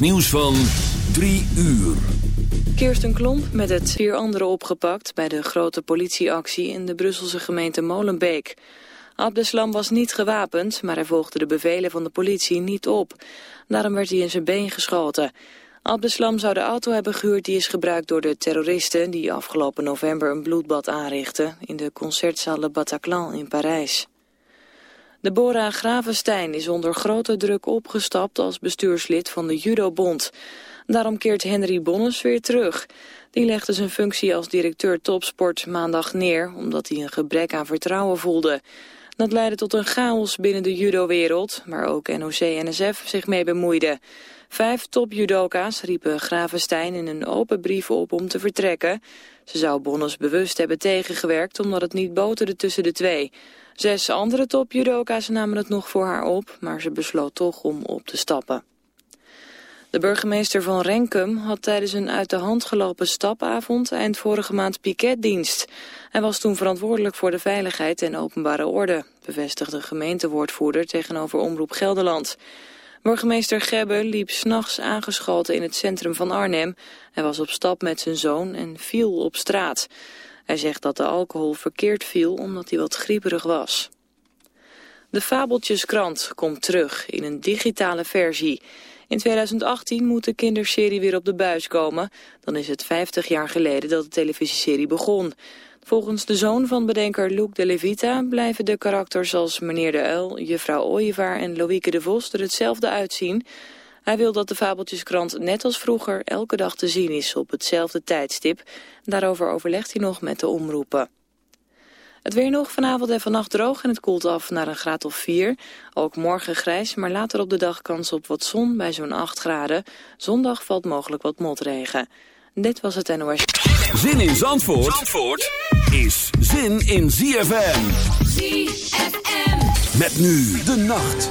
Nieuws van 3 uur. Kirsten Klomp met het vier anderen opgepakt bij de grote politieactie in de Brusselse gemeente Molenbeek. Abdeslam was niet gewapend, maar hij volgde de bevelen van de politie niet op. Daarom werd hij in zijn been geschoten. Abdeslam zou de auto hebben gehuurd die is gebruikt door de terroristen... die afgelopen november een bloedbad aanrichtten in de concertzaal de Bataclan in Parijs. Deborah Gravenstein is onder grote druk opgestapt als bestuurslid van de Judobond. Daarom keert Henry Bonnes weer terug. Die legde zijn functie als directeur topsport maandag neer... omdat hij een gebrek aan vertrouwen voelde. Dat leidde tot een chaos binnen de judowereld... waar ook NOC-NSF zich mee bemoeide. Vijf top-judoka's riepen Gravenstein in een open brief op om te vertrekken. Ze zou Bonnes bewust hebben tegengewerkt omdat het niet boterde tussen de twee... Zes andere top-judoka's namen het nog voor haar op, maar ze besloot toch om op te stappen. De burgemeester van Renkum had tijdens een uit de hand gelopen stapavond eind vorige maand piketdienst. Hij was toen verantwoordelijk voor de veiligheid en openbare orde, bevestigde gemeentewoordvoerder tegenover Omroep Gelderland. Burgemeester Gebbe liep s'nachts aangeschoten in het centrum van Arnhem. Hij was op stap met zijn zoon en viel op straat. Hij zegt dat de alcohol verkeerd viel omdat hij wat grieperig was. De Fabeltjeskrant komt terug in een digitale versie. In 2018 moet de kinderserie weer op de buis komen. Dan is het 50 jaar geleden dat de televisieserie begon. Volgens de zoon van bedenker Luc de Levita blijven de karakters als meneer de Uil, juffrouw Ooievaar en Loïke de Vos er hetzelfde uitzien. Hij wil dat de Fabeltjeskrant net als vroeger elke dag te zien is op hetzelfde tijdstip. Daarover overlegt hij nog met de omroepen. Het weer nog vanavond en vannacht droog en het koelt af naar een graad of 4. Ook morgen grijs, maar later op de dag kans op wat zon bij zo'n 8 graden. Zondag valt mogelijk wat motregen. Dit was het NOS. Zin in Zandvoort, Zandvoort is zin in ZFM. ZFM. Met nu de nacht.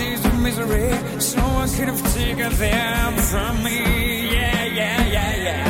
Days of misery, someone could have taken them from me. Yeah, yeah, yeah, yeah.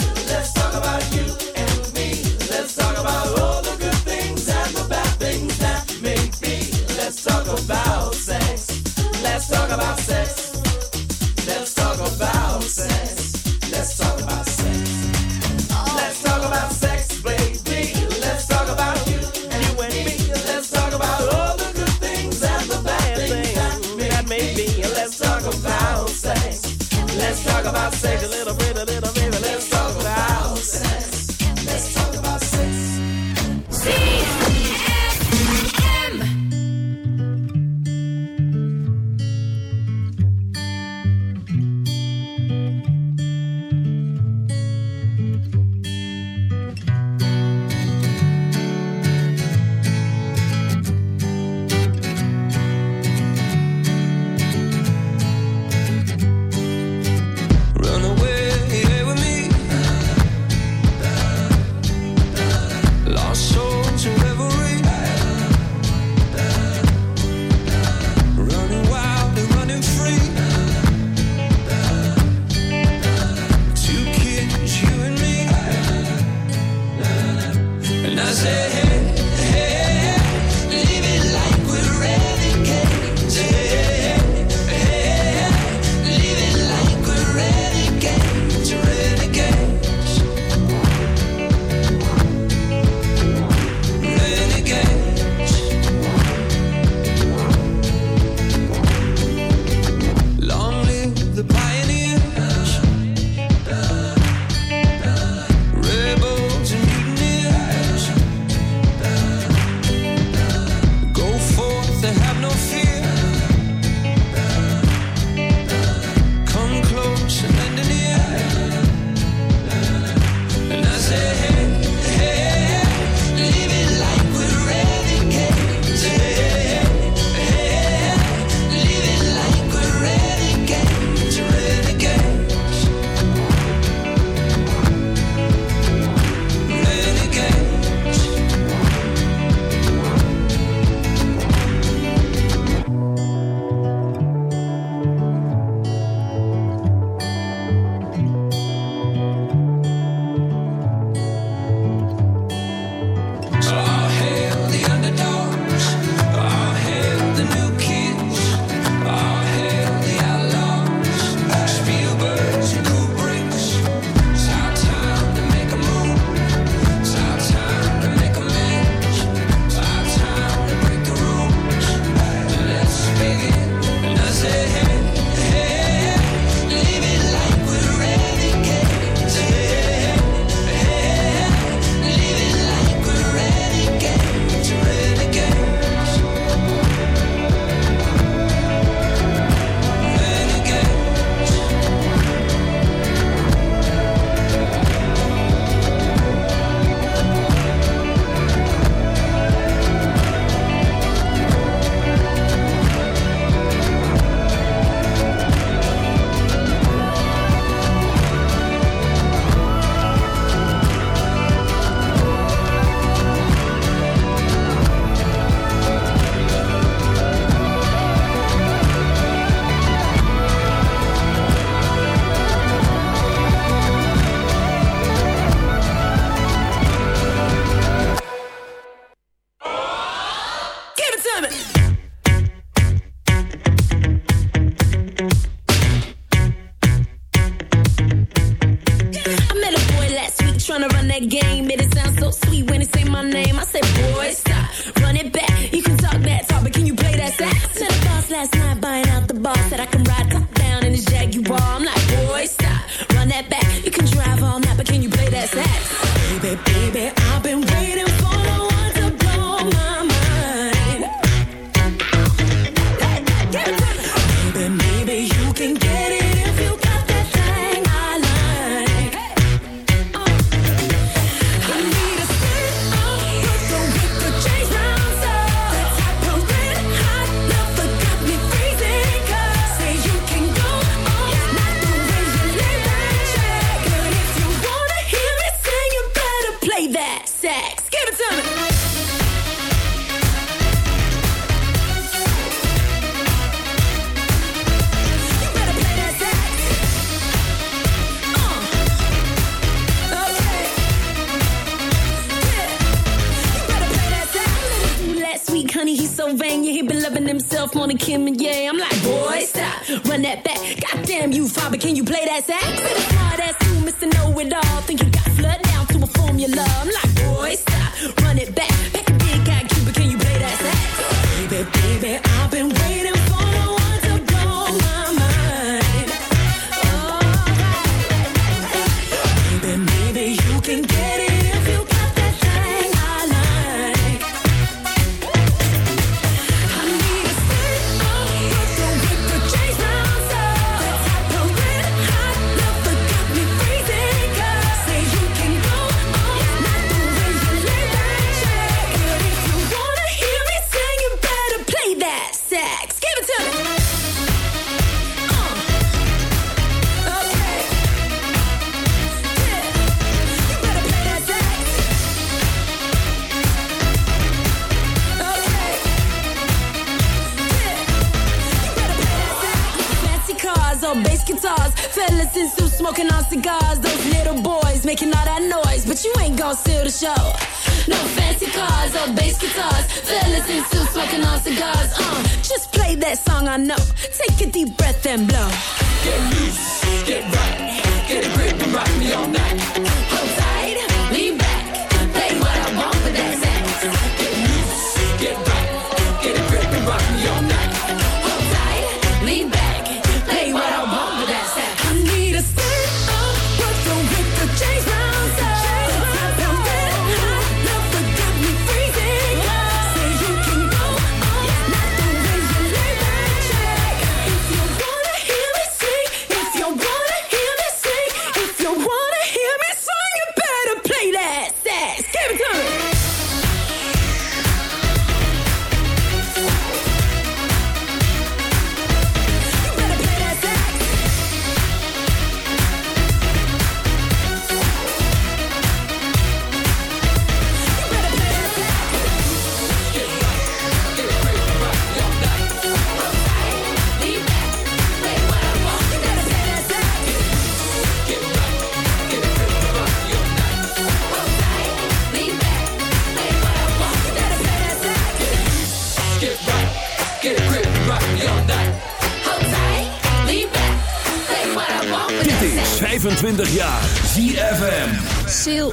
Loving himself more than Kim and yeah. I'm like, boy, stop, run that back. Goddamn you, father, can you play that sax? The smart ass you, Mr. Know It All. Think you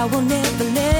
I will never let